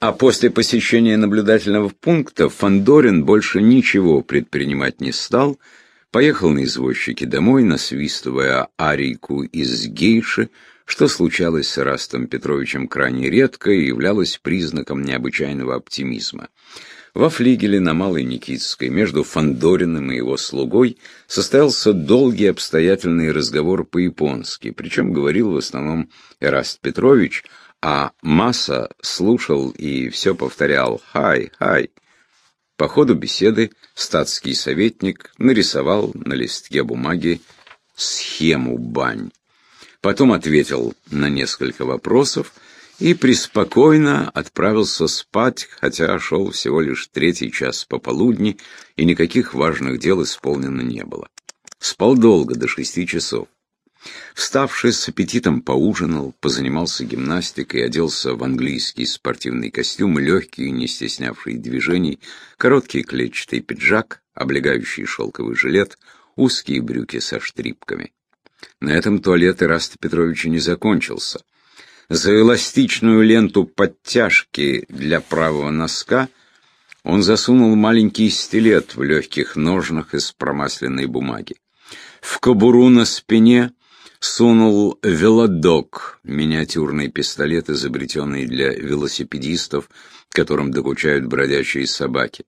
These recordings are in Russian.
А после посещения наблюдательного пункта Фандорин больше ничего предпринимать не стал, поехал на извозчике домой, насвистывая арийку из гейши, что случалось с Растом Петровичем крайне редко и являлось признаком необычайного оптимизма. Во флигеле на Малой Никитской между Фандориным и его слугой состоялся долгий обстоятельный разговор по-японски, причем говорил в основном Эраст Петрович, а Масса слушал и все повторял «Хай, хай». По ходу беседы статский советник нарисовал на листке бумаги схему бань. Потом ответил на несколько вопросов и преспокойно отправился спать, хотя шел всего лишь третий час пополудни, и никаких важных дел исполнено не было. Спал долго, до шести часов. Вставший с аппетитом поужинал, позанимался гимнастикой, оделся в английский спортивный костюм, легкий, не стеснявший движений, короткий клетчатый пиджак, облегающий шелковый жилет, узкие брюки со штрипками. На этом туалет Ираста Петровича не закончился. За эластичную ленту подтяжки для правого носка он засунул маленький стилет в легких ножнах из промасленной бумаги. В кобуру на спине сунул велодок, миниатюрный пистолет, изобретенный для велосипедистов, которым докучают бродячие собаки.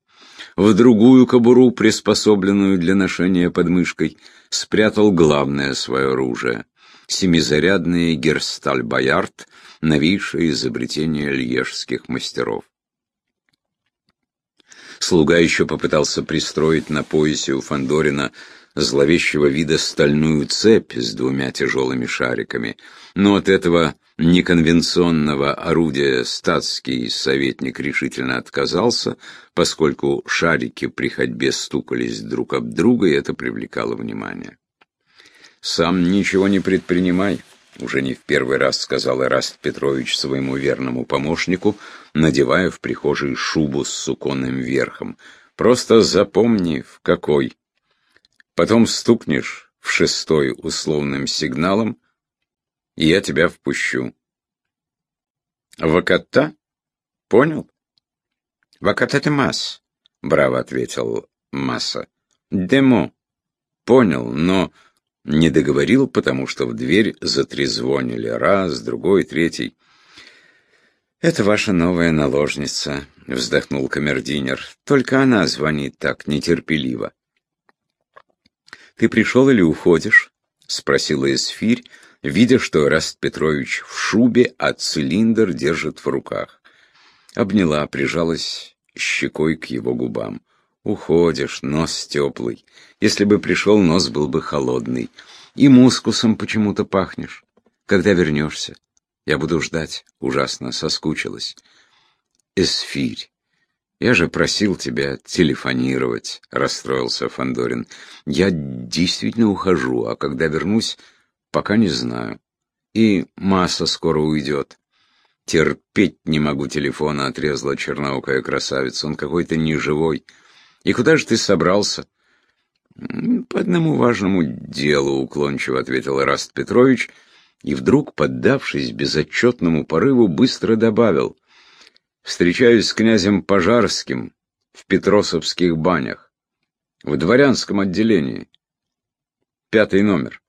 В другую кобуру, приспособленную для ношения под мышкой, спрятал главное свое оружие семизарядный Герсталь-Боярд, новейшее изобретение льежских мастеров. Слуга еще попытался пристроить на поясе у Фандорина зловещего вида стальную цепь с двумя тяжелыми шариками, но от этого неконвенционного орудия статский советник решительно отказался, поскольку шарики при ходьбе стукались друг об друга, и это привлекало внимание. «Сам ничего не предпринимай», — уже не в первый раз сказал Эраст Петрович своему верному помощнику, надевая в прихожей шубу с суконным верхом. «Просто запомни, в какой. Потом стукнешь в шестой условным сигналом, и я тебя впущу». «Ваката? Понял?» «Ваката масс», — браво ответил Масса. «Демо. Понял, но...» Не договорил, потому что в дверь затрезвонили раз, другой, третий. «Это ваша новая наложница», — вздохнул камердинер. «Только она звонит так нетерпеливо». «Ты пришел или уходишь?» — спросила Эсфирь, видя, что Раст Петрович в шубе, а цилиндр держит в руках. Обняла, прижалась щекой к его губам. Уходишь, нос теплый. Если бы пришел, нос был бы холодный. И мускусом почему-то пахнешь. Когда вернешься? Я буду ждать. Ужасно соскучилась. Эсфирь. Я же просил тебя телефонировать, расстроился Фандорин. Я действительно ухожу, а когда вернусь, пока не знаю. И масса скоро уйдет. Терпеть не могу телефона, отрезала черноокая красавица. Он какой-то неживой. И куда же ты собрался? По одному важному делу, уклончиво ответил Раст Петрович, и вдруг, поддавшись безотчетному порыву, быстро добавил. Встречаюсь с князем Пожарским в Петросовских банях, в дворянском отделении. Пятый номер.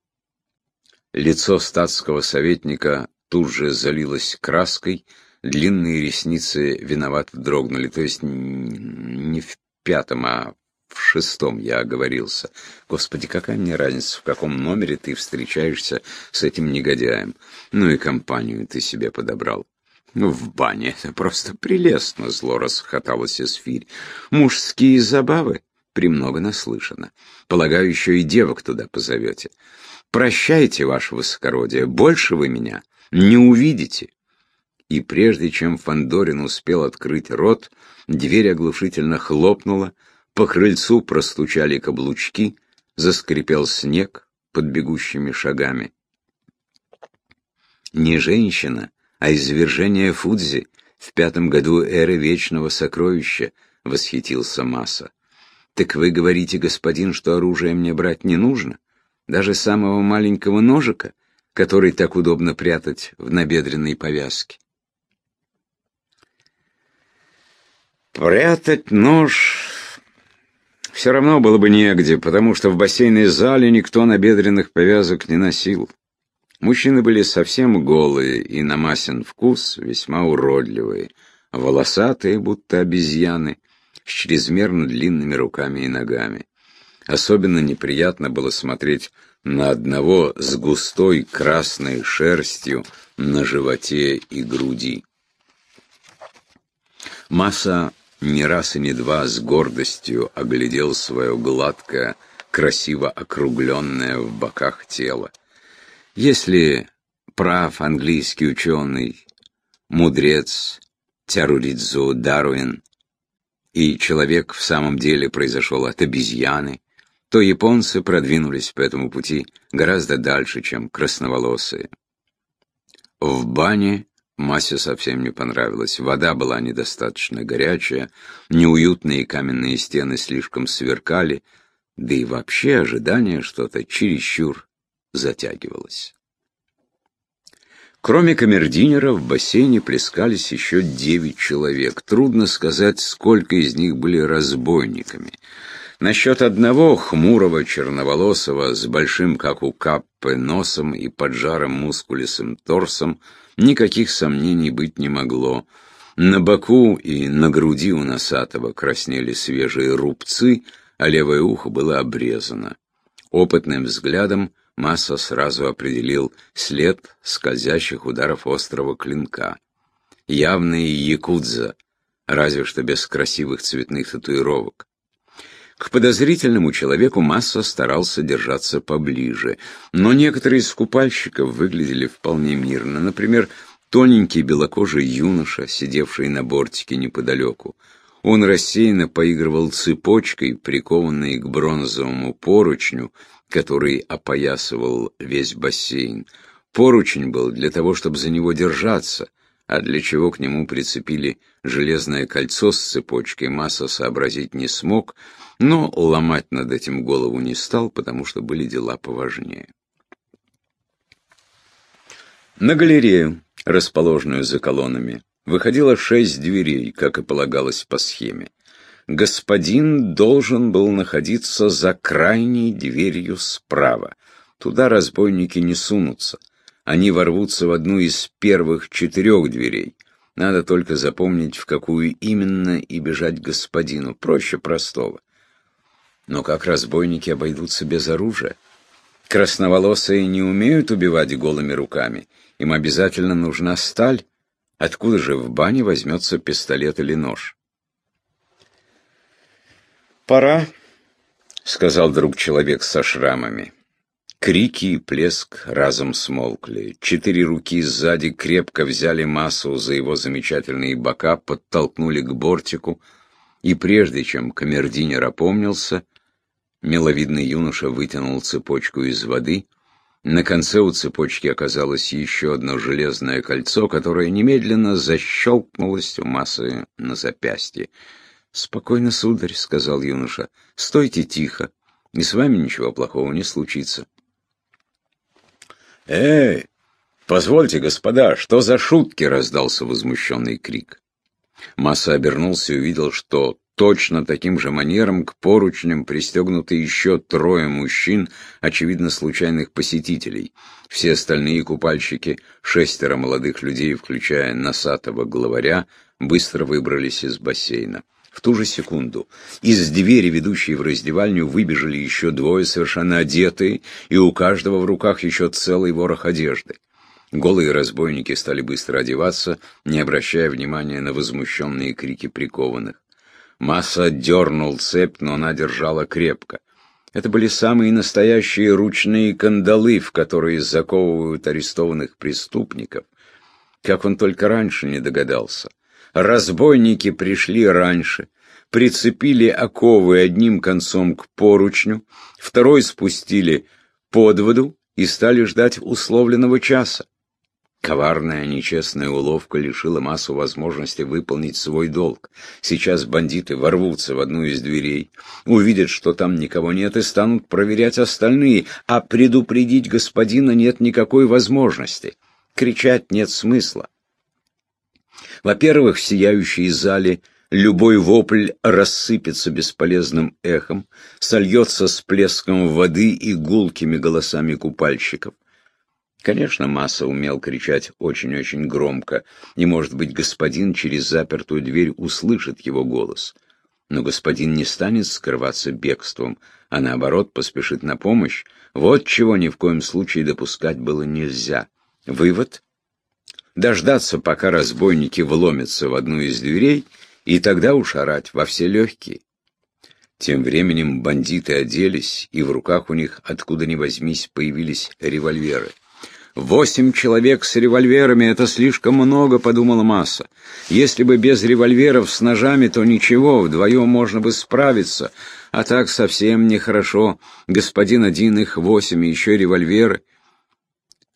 Лицо статского советника тут же залилось краской, длинные ресницы виновато дрогнули, то есть не в пятом, а в шестом я оговорился. Господи, какая мне разница, в каком номере ты встречаешься с этим негодяем? Ну и компанию ты себе подобрал. Ну, в бане это просто прелестно, зло расхоталась Эсфирь. Мужские забавы премного наслышано. Полагаю, еще и девок туда позовете. Прощайте, ваше высокородие, больше вы меня не увидите. И прежде чем Фандорин успел открыть рот, Дверь оглушительно хлопнула, по крыльцу простучали каблучки, заскрипел снег под бегущими шагами. Не женщина, а извержение Фудзи в пятом году эры Вечного Сокровища, — восхитился Масса. «Так вы говорите, господин, что оружие мне брать не нужно? Даже самого маленького ножика, который так удобно прятать в набедренной повязке?» Прятать нож все равно было бы негде, потому что в бассейной зале никто набедренных повязок не носил. Мужчины были совсем голые и на масен вкус весьма уродливые, волосатые, будто обезьяны, с чрезмерно длинными руками и ногами. Особенно неприятно было смотреть на одного с густой красной шерстью на животе и груди. Масса не раз и не два с гордостью оглядел свое гладкое, красиво округленное в боках тело. Если прав английский ученый, мудрец Тяруридзу Даруин, и человек в самом деле произошел от обезьяны, то японцы продвинулись по этому пути гораздо дальше, чем красноволосые. В бане Масе совсем не понравилось. Вода была недостаточно горячая, неуютные каменные стены слишком сверкали, да и вообще ожидание что-то чересчур затягивалось. Кроме камердинера в бассейне плескались еще девять человек. Трудно сказать, сколько из них были разбойниками. Насчет одного хмурого черноволосого с большим, как у Каппы, носом и поджарым мускулисым торсом никаких сомнений быть не могло. На боку и на груди у носатого краснели свежие рубцы, а левое ухо было обрезано. Опытным взглядом Масса сразу определил след скользящих ударов острого клинка. Явные якудза, разве что без красивых цветных татуировок. К подозрительному человеку Масса старался держаться поближе, но некоторые из купальщиков выглядели вполне мирно. Например, тоненький белокожий юноша, сидевший на бортике неподалеку. Он рассеянно поигрывал цепочкой, прикованной к бронзовому поручню, который опоясывал весь бассейн. Поручень был для того, чтобы за него держаться — а для чего к нему прицепили железное кольцо с цепочкой, Масса сообразить не смог, но ломать над этим голову не стал, потому что были дела поважнее. На галерею, расположенную за колоннами, выходило шесть дверей, как и полагалось по схеме. Господин должен был находиться за крайней дверью справа. Туда разбойники не сунутся — они ворвутся в одну из первых четырех дверей. Надо только запомнить, в какую именно, и бежать господину. Проще простого. Но как разбойники обойдутся без оружия? Красноволосые не умеют убивать голыми руками. Им обязательно нужна сталь. Откуда же в бане возьмется пистолет или нож? «Пора», — сказал друг человек со шрамами. Крики и плеск разом смолкли. Четыре руки сзади крепко взяли массу за его замечательные бока, подтолкнули к бортику, и прежде чем камердинер опомнился, миловидный юноша вытянул цепочку из воды. На конце у цепочки оказалось еще одно железное кольцо, которое немедленно защелкнулось у массы на запястье. «Спокойно, сударь», — сказал юноша, — «стойте тихо, и с вами ничего плохого не случится». «Эй, позвольте, господа, что за шутки?» — раздался возмущенный крик. Масса обернулся и увидел, что точно таким же манером к поручням пристегнуты еще трое мужчин, очевидно, случайных посетителей. Все остальные купальщики, шестеро молодых людей, включая носатого главаря, быстро выбрались из бассейна. В ту же секунду из двери, ведущей в раздевальню, выбежали еще двое, совершенно одетые, и у каждого в руках еще целый ворох одежды. Голые разбойники стали быстро одеваться, не обращая внимания на возмущенные крики прикованных. Масса дернул цепь, но она держала крепко. Это были самые настоящие ручные кандалы, в которые заковывают арестованных преступников. Как он только раньше не догадался. Разбойники пришли раньше, прицепили оковы одним концом к поручню, второй спустили под воду и стали ждать условленного часа. Коварная, нечестная уловка лишила массу возможности выполнить свой долг. Сейчас бандиты ворвутся в одну из дверей, увидят, что там никого нет, и станут проверять остальные, а предупредить господина нет никакой возможности. Кричать нет смысла. Во-первых, в сияющей зале любой вопль рассыпется бесполезным эхом, сольется с плеском воды и гулкими голосами купальщиков. Конечно, Масса умел кричать очень-очень громко, и, может быть, господин через запертую дверь услышит его голос. Но господин не станет скрываться бегством, а наоборот поспешит на помощь. Вот чего ни в коем случае допускать было нельзя. Вывод — дождаться, пока разбойники вломятся в одну из дверей, и тогда уж орать во все легкие. Тем временем бандиты оделись, и в руках у них, откуда ни возьмись, появились револьверы. Восемь человек с револьверами — это слишком много, — подумала Масса. Если бы без револьверов с ножами, то ничего, вдвоем можно бы справиться. А так совсем нехорошо. Господин один, их восемь, и еще револьверы.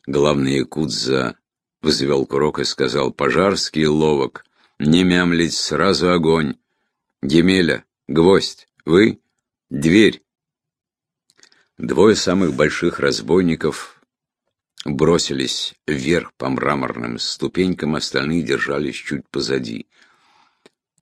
Главный якудза взвел курок и сказал, «Пожарский ловок, не мямлить, сразу огонь. Емеля, гвоздь, вы, дверь». Двое самых больших разбойников бросились вверх по мраморным ступенькам, остальные держались чуть позади.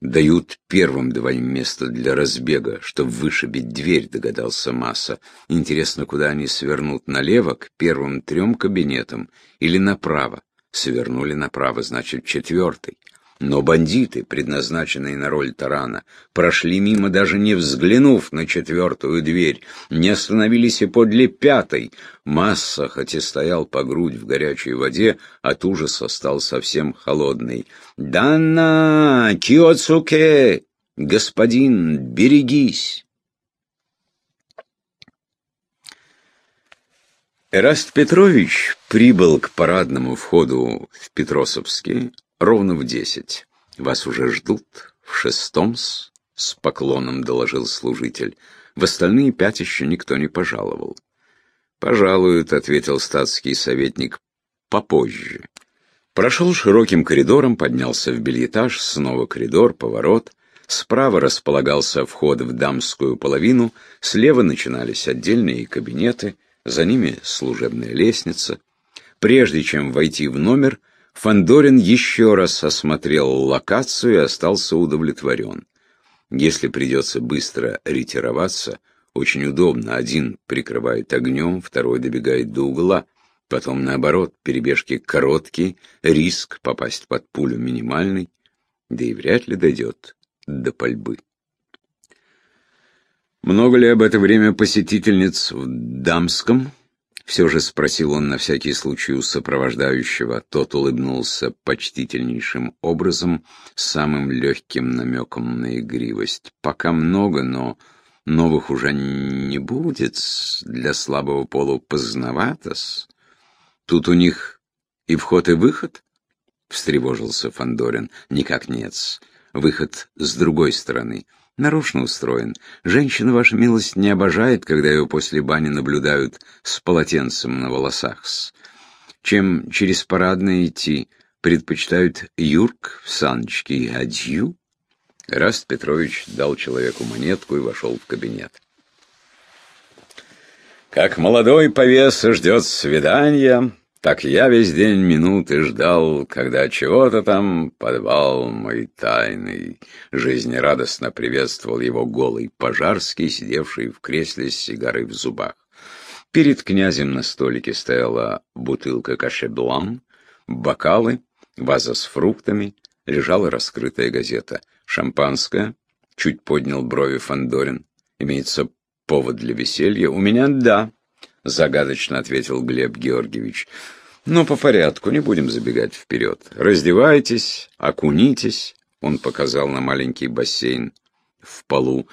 Дают первым двоим место для разбега, чтобы вышибить дверь, догадался Масса. Интересно, куда они свернут, налево, к первым трем кабинетам, или направо? Свернули направо, значит, четвертый. Но бандиты, предназначенные на роль тарана, прошли мимо, даже не взглянув на четвертую дверь, не остановились и подле пятой. Масса, хоть и стоял по грудь в горячей воде, от ужаса стал совсем холодный. «Данна! Киоцуке! Господин, берегись!» Эраст Петрович прибыл к парадному входу в Петросовский Ровно в десять. Вас уже ждут в шестом-с, с поклоном доложил служитель. В остальные пять еще никто не пожаловал. «Пожалуют», — ответил статский советник, — «попозже». Прошел широким коридором, поднялся в бельетаж, снова коридор, поворот. Справа располагался вход в дамскую половину, слева начинались отдельные кабинеты, за ними служебная лестница. Прежде чем войти в номер, Фандорин еще раз осмотрел локацию и остался удовлетворен. Если придется быстро ретироваться, очень удобно. Один прикрывает огнем, второй добегает до угла. Потом, наоборот, перебежки короткие, риск попасть под пулю минимальный, да и вряд ли дойдет до пальбы. Много ли об это время посетительниц в Дамском? Все же спросил он на всякий случай у сопровождающего. Тот улыбнулся почтительнейшим образом, самым легким намеком на игривость. «Пока много, но новых уже не будет. Для слабого полу поздновато-с. Тут у них и вход, и выход?» — встревожился Фандорин. «Никак нет. Выход с другой стороны» нарочно устроен. Женщина, ваша милость, не обожает, когда ее после бани наблюдают с полотенцем на волосах. Чем через парадное идти, предпочитают Юрк в саночке и адью. Раст Петрович дал человеку монетку и вошел в кабинет. Как молодой повеса ждет свидания, так я весь день минуты ждал, когда чего-то там подвал мой тайный. Жизнерадостно приветствовал его голый пожарский, сидевший в кресле с сигарой в зубах. Перед князем на столике стояла бутылка кашеблан, бокалы, ваза с фруктами, лежала раскрытая газета. Шампанское, чуть поднял брови Фандорин. Имеется повод для веселья? У меня да, загадочно ответил Глеб Георгиевич. Но по порядку, не будем забегать вперед. Раздевайтесь, окунитесь, он показал на маленький бассейн в полу,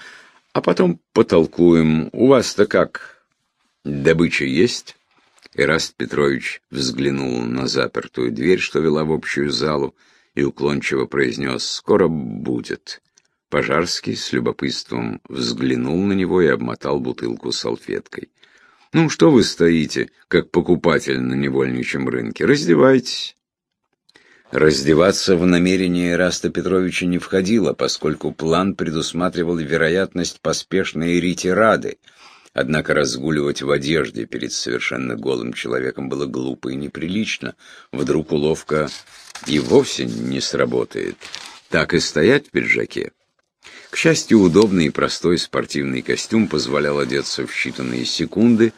а потом потолкуем. У вас-то как? Добыча есть? Ираст Петрович взглянул на запертую дверь, что вела в общую залу, и уклончиво произнес «Скоро будет». Пожарский с любопытством взглянул на него и обмотал бутылку салфеткой. Ну, что вы стоите, как покупатель на невольничьем рынке? Раздевайтесь. Раздеваться в намерение Раста Петровича не входило, поскольку план предусматривал вероятность поспешной ретирады. Однако разгуливать в одежде перед совершенно голым человеком было глупо и неприлично. Вдруг уловка и вовсе не сработает. Так и стоять в пиджаке. К счастью, удобный и простой спортивный костюм позволял одеться в считанные секунды.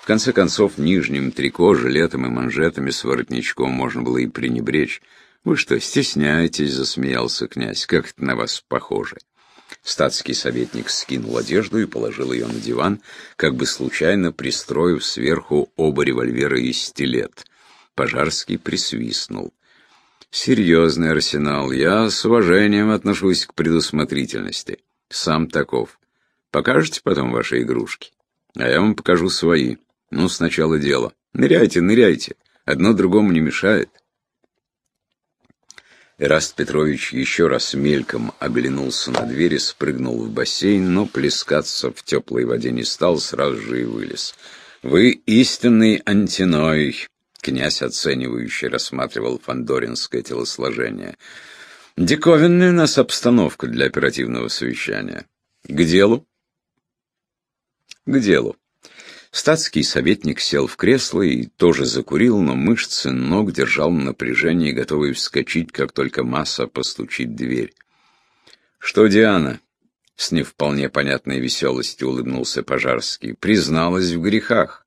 В конце концов, нижним трико, жилетом и манжетами с воротничком можно было и пренебречь. «Вы что, стесняетесь?» — засмеялся князь. «Как это на вас похоже?» Статский советник скинул одежду и положил ее на диван, как бы случайно пристроив сверху оба револьвера и стилет. Пожарский присвистнул. «Серьезный арсенал. Я с уважением отношусь к предусмотрительности. Сам таков. Покажете потом ваши игрушки? А я вам покажу свои. Ну, сначала дело. Ныряйте, ныряйте. Одно другому не мешает». Эраст Петрович еще раз мельком оглянулся на дверь и спрыгнул в бассейн, но плескаться в теплой воде не стал, сразу же и вылез. «Вы истинный антиной», — князь оценивающе рассматривал фандоринское телосложение. «Диковинная у нас обстановка для оперативного совещания. К делу?» «К делу». Статский советник сел в кресло и тоже закурил, но мышцы ног держал на напряжении, готовый вскочить, как только масса постучит в дверь. «Что, Диана?» — с не вполне понятной веселостью улыбнулся Пожарский. «Призналась в грехах».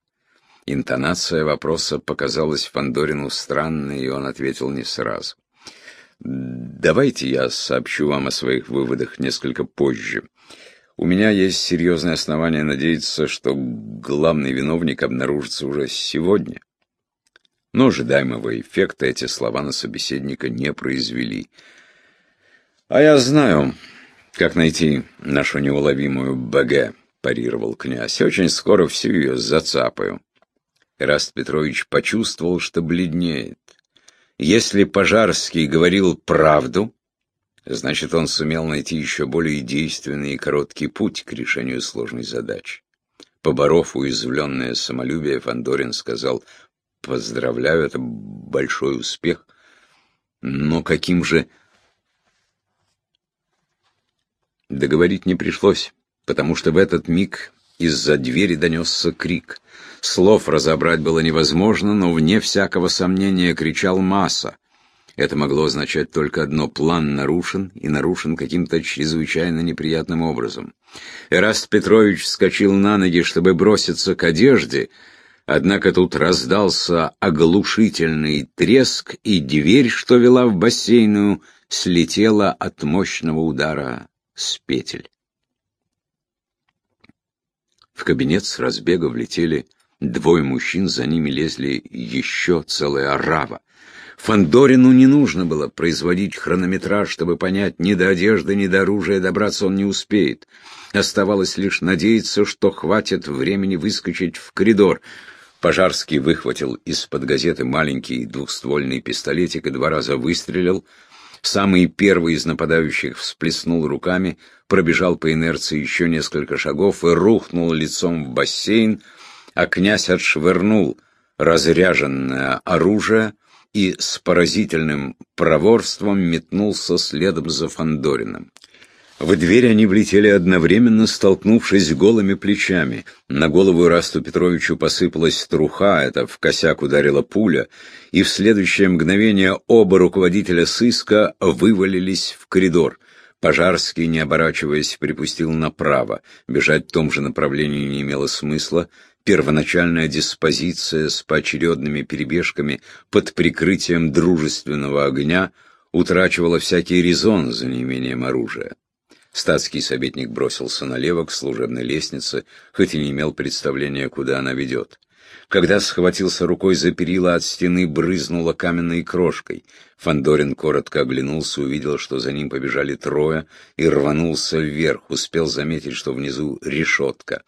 Интонация вопроса показалась Фандорину странной, и он ответил не сразу. «Давайте я сообщу вам о своих выводах несколько позже. У меня есть серьезное основание надеяться, что главный виновник обнаружится уже сегодня. Но ожидаемого эффекта эти слова на собеседника не произвели. «А я знаю, как найти нашу неуловимую БГ», — парировал князь. «Очень скоро всю ее зацапаю». Раст Петрович почувствовал, что бледнеет. Если Пожарский говорил правду, Значит, он сумел найти еще более действенный и короткий путь к решению сложной задачи. Поборов уязвленное самолюбие, Фандорин сказал, «Поздравляю, это большой успех, но каким же...» Договорить не пришлось, потому что в этот миг из-за двери донесся крик. Слов разобрать было невозможно, но вне всякого сомнения кричал Масса. Это могло означать только одно – план нарушен, и нарушен каким-то чрезвычайно неприятным образом. Эраст Петрович вскочил на ноги, чтобы броситься к одежде, однако тут раздался оглушительный треск, и дверь, что вела в бассейную, слетела от мощного удара с петель. В кабинет с разбега влетели двое мужчин, за ними лезли еще целая орава. Фандорину не нужно было производить хронометраж, чтобы понять, ни до одежды, ни до оружия добраться он не успеет. Оставалось лишь надеяться, что хватит времени выскочить в коридор. Пожарский выхватил из-под газеты маленький двухствольный пистолетик и два раза выстрелил. Самый первый из нападающих всплеснул руками, пробежал по инерции еще несколько шагов и рухнул лицом в бассейн, а князь отшвырнул разряженное оружие, и с поразительным проворством метнулся следом за Фандорином. В дверь они влетели одновременно, столкнувшись голыми плечами. На голову Расту Петровичу посыпалась труха, это в косяк ударила пуля, и в следующее мгновение оба руководителя сыска вывалились в коридор. Пожарский, не оборачиваясь, припустил направо. Бежать в том же направлении не имело смысла. Первоначальная диспозиция с поочередными перебежками под прикрытием дружественного огня утрачивала всякий резон за неимением оружия. Статский советник бросился налево к служебной лестнице, хоть и не имел представления, куда она ведет. Когда схватился рукой за перила, от стены брызнуло каменной крошкой. Фандорин коротко оглянулся, увидел, что за ним побежали трое, и рванулся вверх, успел заметить, что внизу решетка.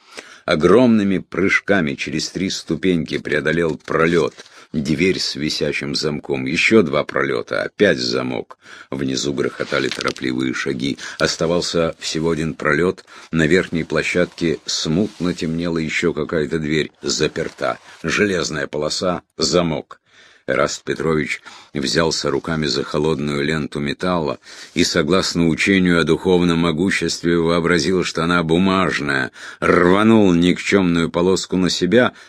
Огромными прыжками через три ступеньки преодолел пролет — Дверь с висящим замком, еще два пролета, опять замок. Внизу грохотали торопливые шаги. Оставался всего один пролет. На верхней площадке смутно темнела еще какая-то дверь. Заперта. Железная полоса, замок. Эраст Петрович взялся руками за холодную ленту металла и, согласно учению о духовном могуществе, вообразил, что она бумажная, рванул никчемную полоску на себя —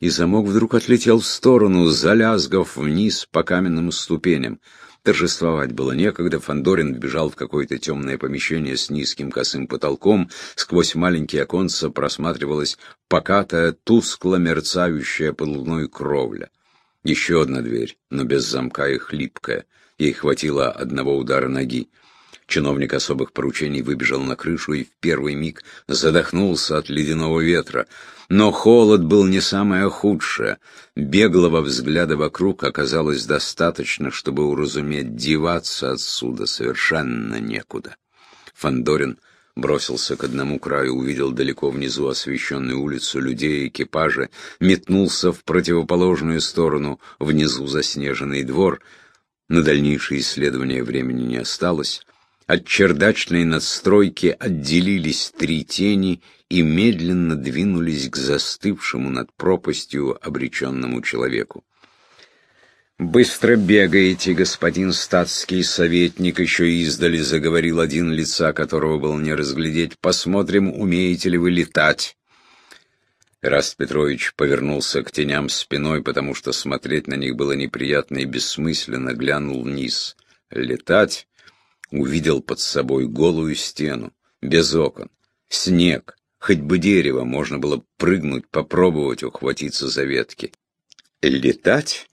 и замок вдруг отлетел в сторону, залязгав вниз по каменным ступеням. Торжествовать было некогда, Фандорин вбежал в какое-то темное помещение с низким косым потолком, сквозь маленькие оконца просматривалась покатая, тускло мерцающая под луной кровля. Еще одна дверь, но без замка и хлипкая. Ей хватило одного удара ноги. Чиновник особых поручений выбежал на крышу и в первый миг задохнулся от ледяного ветра. Но холод был не самое худшее. Беглого взгляда вокруг оказалось достаточно, чтобы уразуметь, деваться отсюда совершенно некуда. Фандорин бросился к одному краю, увидел далеко внизу освещенную улицу людей, экипажи, метнулся в противоположную сторону, внизу заснеженный двор. На дальнейшее исследование времени не осталось. От чердачной надстройки отделились три тени и медленно двинулись к застывшему над пропастью обреченному человеку. «Быстро бегаете, господин статский советник», — еще издали заговорил один лица, которого было не разглядеть. «Посмотрим, умеете ли вы летать». Раст Петрович повернулся к теням спиной, потому что смотреть на них было неприятно и бессмысленно, глянул вниз. «Летать?» Увидел под собой голую стену, без окон, снег, хоть бы дерево, можно было прыгнуть, попробовать ухватиться за ветки. Летать?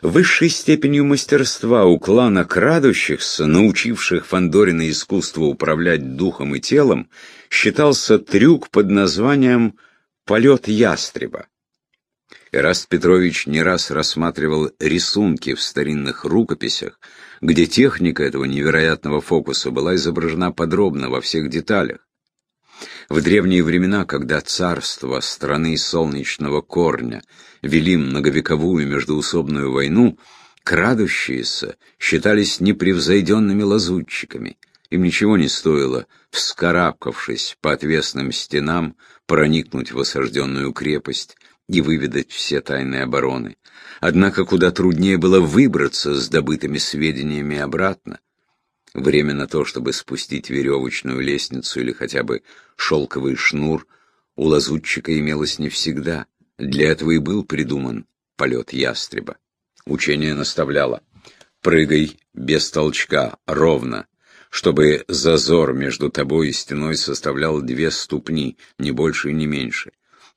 Высшей степенью мастерства у клана крадущихся, научивших Фандорина искусству управлять духом и телом, считался трюк под названием «полет ястреба». Эраст Петрович не раз рассматривал рисунки в старинных рукописях, где техника этого невероятного фокуса была изображена подробно во всех деталях. В древние времена, когда царство страны солнечного корня вели многовековую междуусобную войну, крадущиеся считались непревзойденными лазутчиками. Им ничего не стоило, вскарабкавшись по отвесным стенам, проникнуть в осажденную крепость, и выведать все тайны обороны. Однако куда труднее было выбраться с добытыми сведениями обратно. Время на то, чтобы спустить веревочную лестницу или хотя бы шелковый шнур, у лазутчика имелось не всегда. Для этого и был придуман полет ястреба. Учение наставляло. Прыгай без толчка, ровно, чтобы зазор между тобой и стеной составлял две ступни, не больше и не меньше.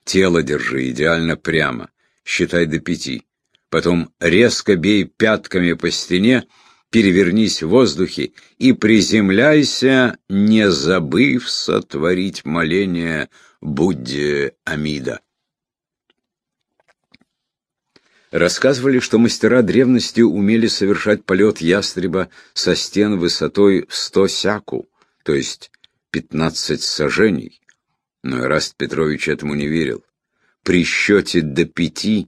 Тело держи идеально прямо, считай до пяти. Потом резко бей пятками по стене, перевернись в воздухе и приземляйся, не забыв сотворить моление Будде Амида. Рассказывали, что мастера древности умели совершать полет ястреба со стен высотой в сто сяку, то есть пятнадцать сажений. Но Эраст Петрович этому не верил. При счете до пяти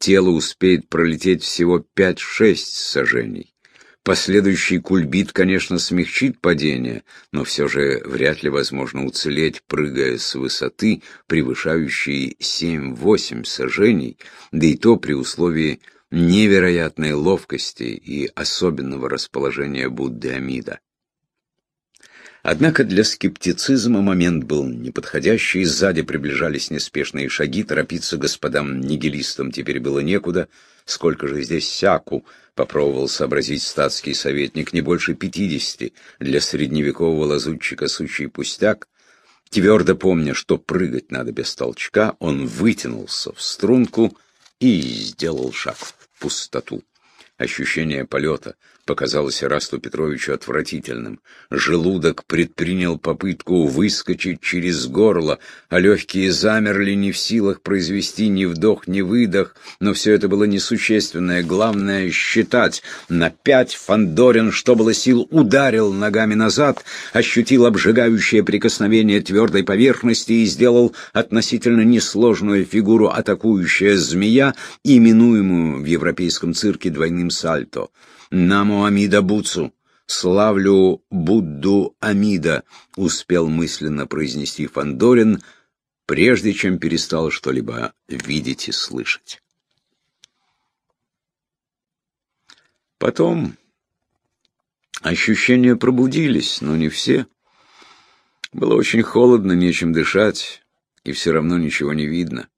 тело успеет пролететь всего пять-шесть сажений. Последующий кульбит, конечно, смягчит падение, но все же вряд ли возможно уцелеть, прыгая с высоты, превышающей семь-восемь сажений, да и то при условии невероятной ловкости и особенного расположения Будды Амида. Однако для скептицизма момент был неподходящий, сзади приближались неспешные шаги, торопиться господам нигилистам теперь было некуда. Сколько же здесь сяку, попробовал сообразить статский советник, не больше пятидесяти, для средневекового лазутчика сущий пустяк. Твердо помня, что прыгать надо без толчка, он вытянулся в струнку и сделал шаг в пустоту. Ощущение полета, показалось Расту Петровичу отвратительным. Желудок предпринял попытку выскочить через горло, а легкие замерли не в силах произвести ни вдох, ни выдох, но все это было несущественное. Главное — считать. На пять Фандорин, что было сил, ударил ногами назад, ощутил обжигающее прикосновение твердой поверхности и сделал относительно несложную фигуру атакующая змея, именуемую в европейском цирке двойным сальто. «Наму Амида Буцу! Славлю Будду Амида!» — успел мысленно произнести Фандорин, прежде чем перестал что-либо видеть и слышать. Потом ощущения пробудились, но не все. Было очень холодно, нечем дышать, и все равно ничего не видно.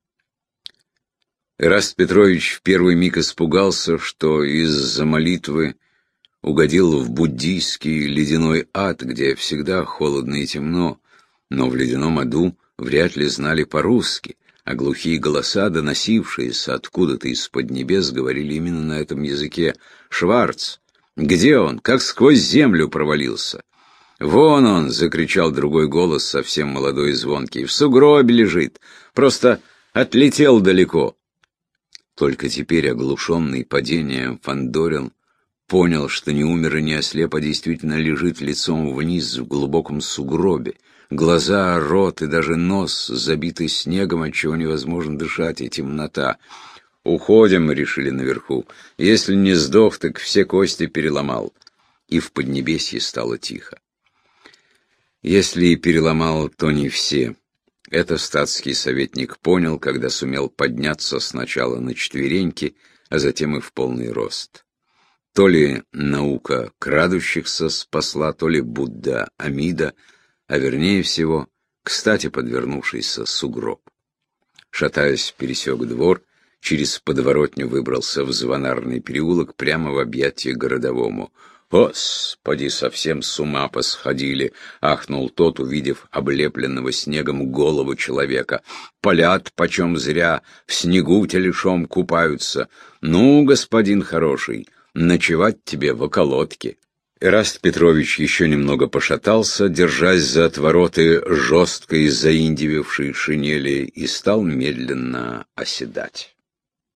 Эраст Петрович в первый миг испугался, что из-за молитвы угодил в буддийский ледяной ад, где всегда холодно и темно, но в ледяном аду вряд ли знали по-русски, а глухие голоса, доносившиеся откуда-то из-под небес, говорили именно на этом языке. «Шварц! Где он? Как сквозь землю провалился!» «Вон он!» — закричал другой голос, совсем молодой и звонкий. «В сугробе лежит! Просто отлетел далеко!» Только теперь, оглушенный падением, Фандорин понял, что не умер и не ослеп, а действительно лежит лицом вниз в глубоком сугробе. Глаза, рот и даже нос забиты снегом, отчего невозможно дышать, и темнота. «Уходим», — решили наверху. «Если не сдох, так все кости переломал». И в Поднебесье стало тихо. Если и переломал, то не все. Это статский советник понял, когда сумел подняться сначала на четвереньки, а затем и в полный рост. То ли наука крадущихся спасла, то ли Будда Амида, а вернее всего, кстати подвернувшийся сугроб. Шатаясь, пересек двор, через подворотню выбрался в звонарный переулок прямо в объятия городовому — «Господи, совсем с ума посходили!» — ахнул тот, увидев облепленного снегом голову человека. «Полят почем зря, в снегу телешом купаются. Ну, господин хороший, ночевать тебе в околотке». Эраст Петрович еще немного пошатался, держась за отвороты жесткой заиндивившей шинели, и стал медленно оседать.